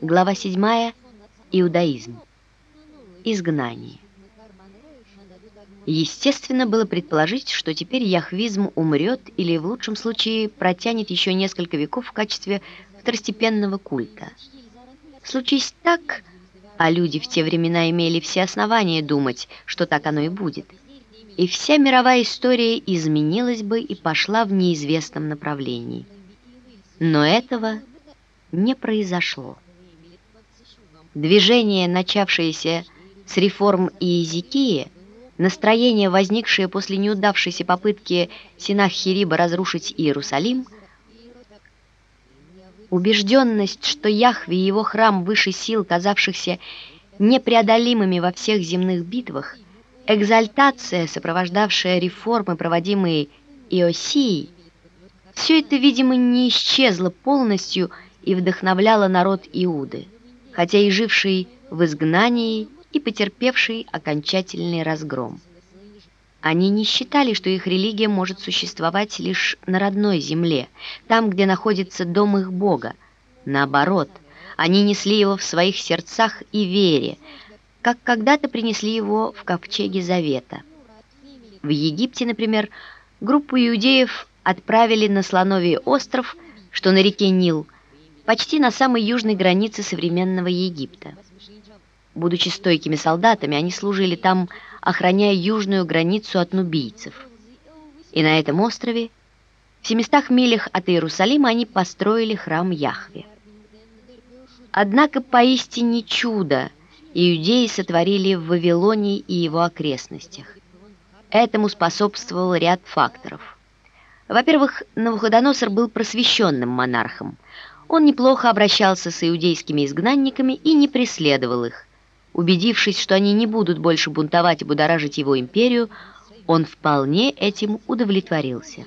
Глава 7. Иудаизм. Изгнание. Естественно было предположить, что теперь яхвизм умрет или в лучшем случае протянет еще несколько веков в качестве второстепенного культа. Случись так, а люди в те времена имели все основания думать, что так оно и будет, и вся мировая история изменилась бы и пошла в неизвестном направлении. Но этого не произошло. Движение, начавшееся с реформ Иезекии, настроение, возникшее после неудавшейся попытки Синаххириба разрушить Иерусалим, убежденность, что Яхве и его храм выше сил, казавшихся непреодолимыми во всех земных битвах, экзальтация, сопровождавшая реформы, проводимые Иосией, все это, видимо, не исчезло полностью и вдохновляло народ Иуды хотя и живший в изгнании и потерпевший окончательный разгром. Они не считали, что их религия может существовать лишь на родной земле, там, где находится дом их Бога. Наоборот, они несли его в своих сердцах и вере, как когда-то принесли его в ковчеге Завета. В Египте, например, группу иудеев отправили на Слоновий остров, что на реке Нил, почти на самой южной границе современного Египта. Будучи стойкими солдатами, они служили там, охраняя южную границу от нубийцев. И на этом острове, в 700 милях от Иерусалима, они построили храм Яхве. Однако поистине чудо иудеи сотворили в Вавилоне и его окрестностях. Этому способствовал ряд факторов. Во-первых, Навуходоносор был просвещенным монархом. Он неплохо обращался с иудейскими изгнанниками и не преследовал их. Убедившись, что они не будут больше бунтовать и будоражить его империю, он вполне этим удовлетворился.